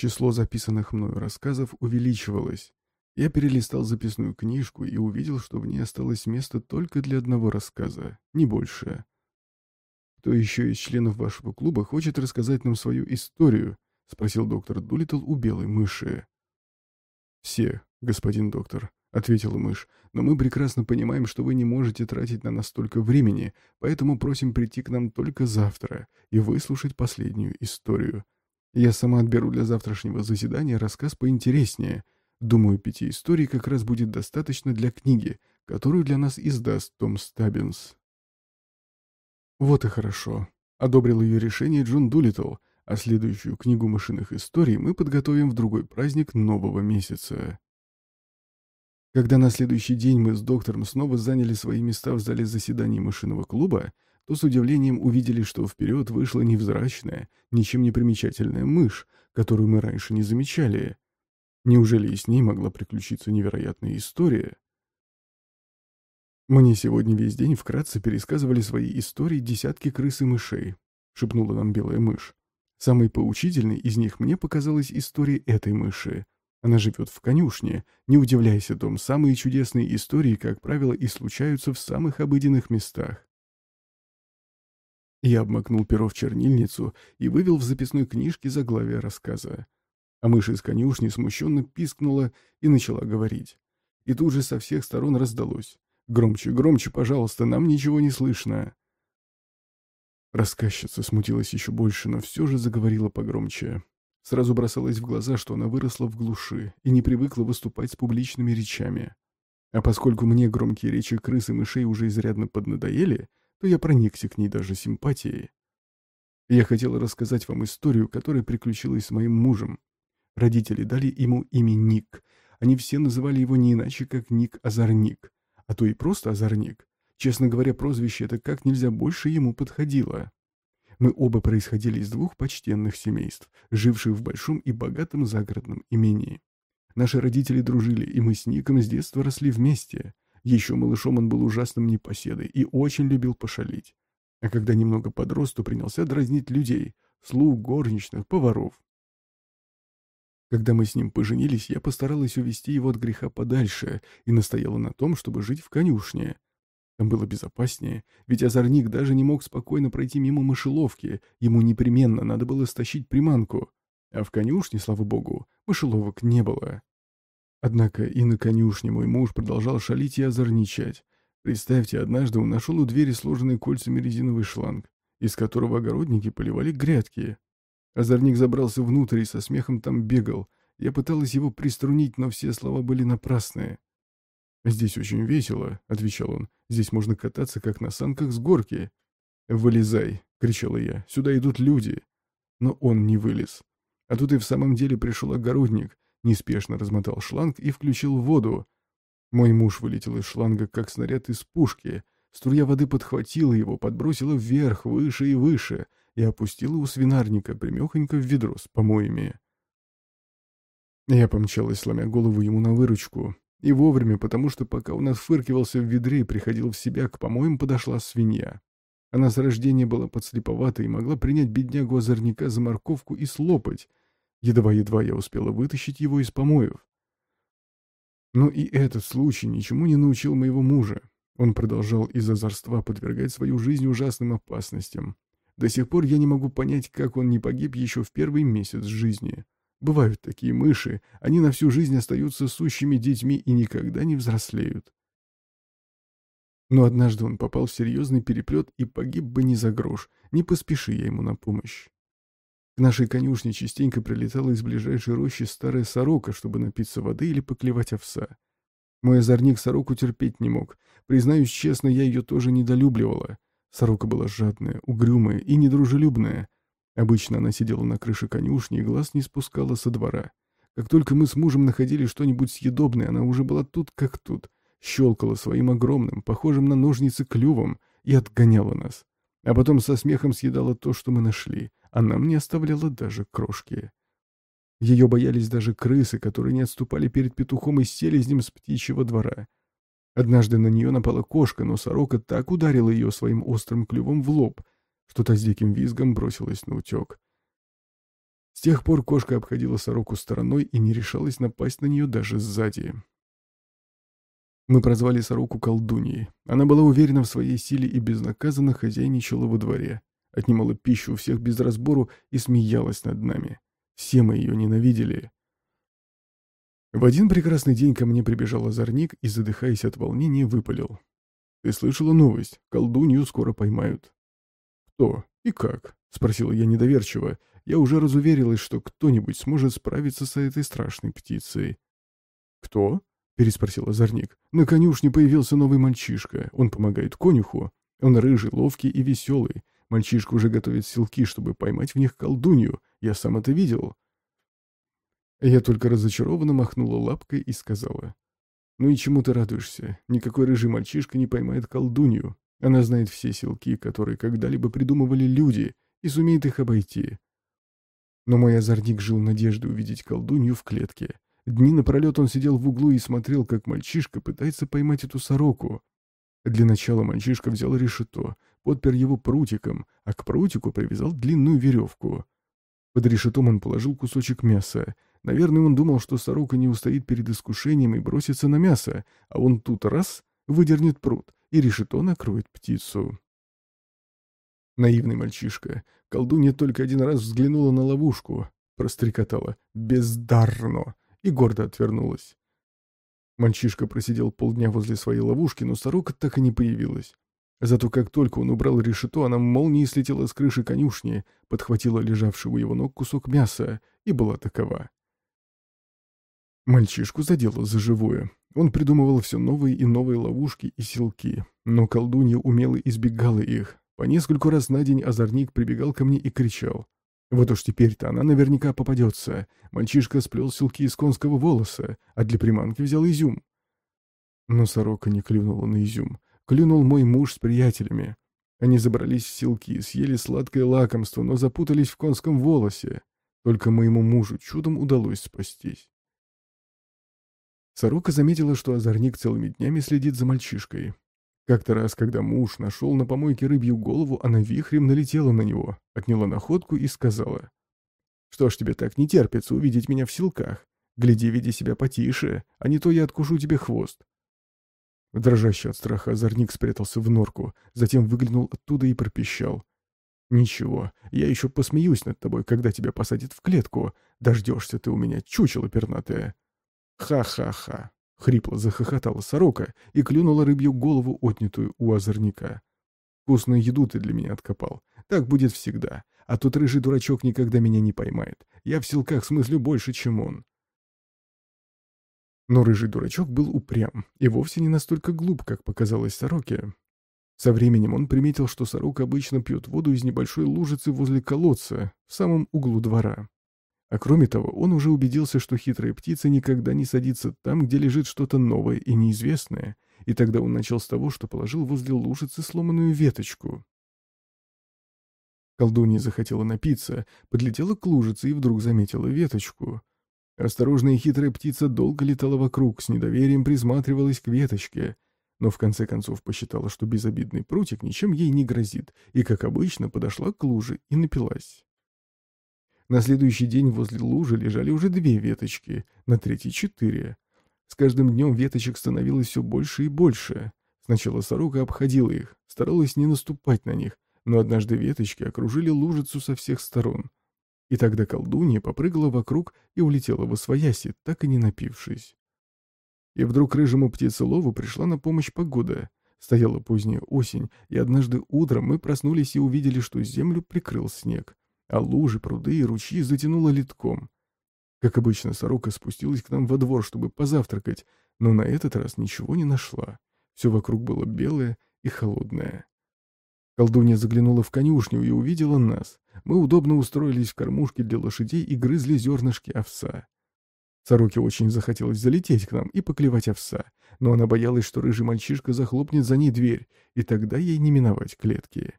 Число записанных мною рассказов увеличивалось. Я перелистал записную книжку и увидел, что в ней осталось место только для одного рассказа, не больше. «Кто еще из членов вашего клуба хочет рассказать нам свою историю?» — спросил доктор Дулиттл у белой мыши. «Все, господин доктор», — ответила мышь, «но мы прекрасно понимаем, что вы не можете тратить на нас столько времени, поэтому просим прийти к нам только завтра и выслушать последнюю историю. Я сама отберу для завтрашнего заседания рассказ поинтереснее. Думаю, пяти историй как раз будет достаточно для книги, которую для нас издаст Том Стаббинс». «Вот и хорошо», — одобрил ее решение Джон Дулиттл, а следующую книгу мышиных историй мы подготовим в другой праздник нового месяца. Когда на следующий день мы с доктором снова заняли свои места в зале заседаний мышиного клуба, то с удивлением увидели, что вперед вышла невзрачная, ничем не примечательная мышь, которую мы раньше не замечали. Неужели и с ней могла приключиться невероятная история? «Мне сегодня весь день вкратце пересказывали свои истории десятки крыс и мышей», — шепнула нам белая мышь. «Самой поучительной из них мне показалась история этой мыши. Она живет в конюшне. Не удивляйся, Том, самые чудесные истории, как правило, и случаются в самых обыденных местах. Я обмакнул перо в чернильницу и вывел в записной книжке заглавие рассказа. А мышь из конюшни смущенно пискнула и начала говорить. И тут же со всех сторон раздалось. «Громче, громче, пожалуйста, нам ничего не слышно». Рассказчица смутилась еще больше, но все же заговорила погромче. Сразу бросалось в глаза, что она выросла в глуши и не привыкла выступать с публичными речами. А поскольку мне громкие речи крыс и мышей уже изрядно поднадоели, то я проникся к ней даже симпатией. Я хотела рассказать вам историю, которая приключилась с моим мужем. Родители дали ему имя Ник. Они все называли его не иначе, как Ник Озорник, а то и просто Озорник. Честно говоря, прозвище это как нельзя больше ему подходило. Мы оба происходили из двух почтенных семейств, живших в большом и богатом загородном имении. Наши родители дружили, и мы с Ником с детства росли вместе. Еще малышом он был ужасным непоседой и очень любил пошалить. А когда немного подрос, то принялся дразнить людей, слуг, горничных, поваров. Когда мы с ним поженились, я постаралась увести его от греха подальше и настояла на том, чтобы жить в конюшне. Там было безопаснее, ведь озорник даже не мог спокойно пройти мимо мышеловки, ему непременно надо было стащить приманку. А в конюшне, слава богу, мышеловок не было. Однако и на конюшне мой муж продолжал шалить и озорничать. Представьте, однажды он нашел у двери сложенный кольцами резиновый шланг, из которого огородники поливали грядки. Озорник забрался внутрь и со смехом там бегал. Я пыталась его приструнить, но все слова были напрасные. «Здесь очень весело», — отвечал он. «Здесь можно кататься, как на санках с горки». «Вылезай», — кричала я. «Сюда идут люди». Но он не вылез. А тут и в самом деле пришел огородник, неспешно размотал шланг и включил воду. Мой муж вылетел из шланга, как снаряд из пушки. Струя воды подхватила его, подбросила вверх, выше и выше, и опустила у свинарника примехонько в ведро с помоями. Я помчалась, сломя голову ему на выручку. И вовремя, потому что пока он отфыркивался в ведре и приходил в себя, к помоям подошла свинья. Она с рождения была подслеповата и могла принять беднягу озорника за морковку и слопать. Едва-едва я успела вытащить его из помоев. Но и этот случай ничему не научил моего мужа. Он продолжал из озорства подвергать свою жизнь ужасным опасностям. До сих пор я не могу понять, как он не погиб еще в первый месяц жизни. Бывают такие мыши, они на всю жизнь остаются сущими детьми и никогда не взрослеют. Но однажды он попал в серьезный переплет и погиб бы не за грош, не поспеши я ему на помощь. К нашей конюшне частенько прилетала из ближайшей рощи старая сорока, чтобы напиться воды или поклевать овса. Мой озорник сороку терпеть не мог. Признаюсь честно, я ее тоже недолюбливала. Сорока была жадная, угрюмая и недружелюбная. Обычно она сидела на крыше конюшни и глаз не спускала со двора. Как только мы с мужем находили что-нибудь съедобное, она уже была тут как тут, щелкала своим огромным, похожим на ножницы клювом, и отгоняла нас. А потом со смехом съедала то, что мы нашли, а нам не оставляла даже крошки. Ее боялись даже крысы, которые не отступали перед петухом и селезнем с птичьего двора. Однажды на нее напала кошка, но сорока так ударила ее своим острым клювом в лоб, что-то с диким визгом бросилось на утек. С тех пор кошка обходила сороку стороной и не решалась напасть на нее даже сзади. Мы прозвали сороку колдуньей. Она была уверена в своей силе и безнаказанно хозяйничала во дворе. Отнимала пищу у всех без разбору и смеялась над нами. Все мы ее ненавидели. В один прекрасный день ко мне прибежал озорник и, задыхаясь от волнения, выпалил. «Ты слышала новость? Колдунью скоро поймают». «Кто? И как?» — спросила я недоверчиво. Я уже разуверилась, что кто-нибудь сможет справиться с этой страшной птицей. «Кто?» переспросил озорник. «На конюшне появился новый мальчишка. Он помогает конюху. Он рыжий, ловкий и веселый. Мальчишка уже готовит селки, чтобы поймать в них колдунью. Я сам это видел». Я только разочарованно махнула лапкой и сказала. «Ну и чему ты радуешься? Никакой рыжий мальчишка не поймает колдунью. Она знает все селки, которые когда-либо придумывали люди, и сумеет их обойти». Но мой озорник жил надеждой увидеть колдунью в клетке. Дни напролет он сидел в углу и смотрел, как мальчишка пытается поймать эту сороку. Для начала мальчишка взял решето, подпер его прутиком, а к прутику привязал длинную веревку. Под решетом он положил кусочек мяса. Наверное, он думал, что сорока не устоит перед искушением и бросится на мясо, а он тут раз выдернет прут, и решето накроет птицу. Наивный мальчишка. Колдунья только один раз взглянула на ловушку, прострекотала. «Бездарно!» и гордо отвернулась. Мальчишка просидел полдня возле своей ловушки, но сорока так и не появилась. Зато как только он убрал решето, она молнией слетела с крыши конюшни, подхватила лежавший у его ног кусок мяса и была такова. Мальчишку задело за живое. Он придумывал все новые и новые ловушки и селки, но колдунья умело избегала их. По нескольку раз на день озорник прибегал ко мне и кричал. Вот уж теперь-то она наверняка попадется. Мальчишка сплел силки из конского волоса, а для приманки взял изюм. Но сорока не клюнула на изюм. Клюнул мой муж с приятелями. Они забрались в силки, съели сладкое лакомство, но запутались в конском волосе. Только моему мужу чудом удалось спастись. Сорока заметила, что озорник целыми днями следит за мальчишкой. Как-то раз, когда муж нашел на помойке рыбью голову, она вихрем налетела на него, отняла находку и сказала. «Что ж тебе так не терпится увидеть меня в силках? Гляди, веди себя потише, а не то я откушу тебе хвост». Дрожащий от страха озорник спрятался в норку, затем выглянул оттуда и пропищал. «Ничего, я еще посмеюсь над тобой, когда тебя посадят в клетку. Дождешься ты у меня, чучело пернатое». «Ха-ха-ха», Хрипло захохотала сорока и клюнула рыбью голову, отнятую у озорника. «Вкусную еду ты для меня откопал. Так будет всегда. А тот рыжий дурачок никогда меня не поймает. Я в силках смыслю больше, чем он». Но рыжий дурачок был упрям и вовсе не настолько глуп, как показалось сороке. Со временем он приметил, что сорока обычно пьет воду из небольшой лужицы возле колодца, в самом углу двора. А кроме того, он уже убедился, что хитрая птица никогда не садится там, где лежит что-то новое и неизвестное, и тогда он начал с того, что положил возле лужицы сломанную веточку. Колдунья захотела напиться, подлетела к лужице и вдруг заметила веточку. Осторожная и хитрая птица долго летала вокруг, с недоверием присматривалась к веточке, но в конце концов посчитала, что безобидный прутик ничем ей не грозит, и, как обычно, подошла к луже и напилась. На следующий день возле лужи лежали уже две веточки, на третий четыре. С каждым днем веточек становилось все больше и больше. Сначала сорока обходила их, старалась не наступать на них, но однажды веточки окружили лужицу со всех сторон. И тогда колдунья попрыгала вокруг и улетела во свояси, так и не напившись. И вдруг рыжему птицелову пришла на помощь погода. Стояла поздняя осень, и однажды утром мы проснулись и увидели, что землю прикрыл снег а лужи, пруды и ручьи затянуло литком. Как обычно, сорока спустилась к нам во двор, чтобы позавтракать, но на этот раз ничего не нашла. Все вокруг было белое и холодное. Колдунья заглянула в конюшню и увидела нас. Мы удобно устроились в кормушке для лошадей и грызли зернышки овса. Сороке очень захотелось залететь к нам и поклевать овса, но она боялась, что рыжий мальчишка захлопнет за ней дверь, и тогда ей не миновать клетки.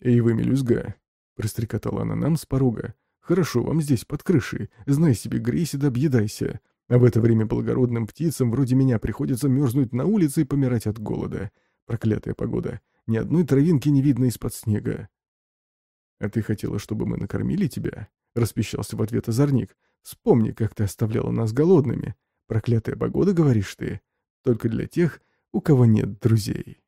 «Эй вы, мелюзга, Прострекотала она нам с порога. «Хорошо вам здесь, под крышей. Знай себе, грейся да объедайся. А в это время благородным птицам вроде меня приходится мерзнуть на улице и помирать от голода. Проклятая погода. Ни одной травинки не видно из-под снега». «А ты хотела, чтобы мы накормили тебя? — распищался в ответ озорник. «Вспомни, как ты оставляла нас голодными. Проклятая погода, говоришь ты? Только для тех, у кого нет друзей».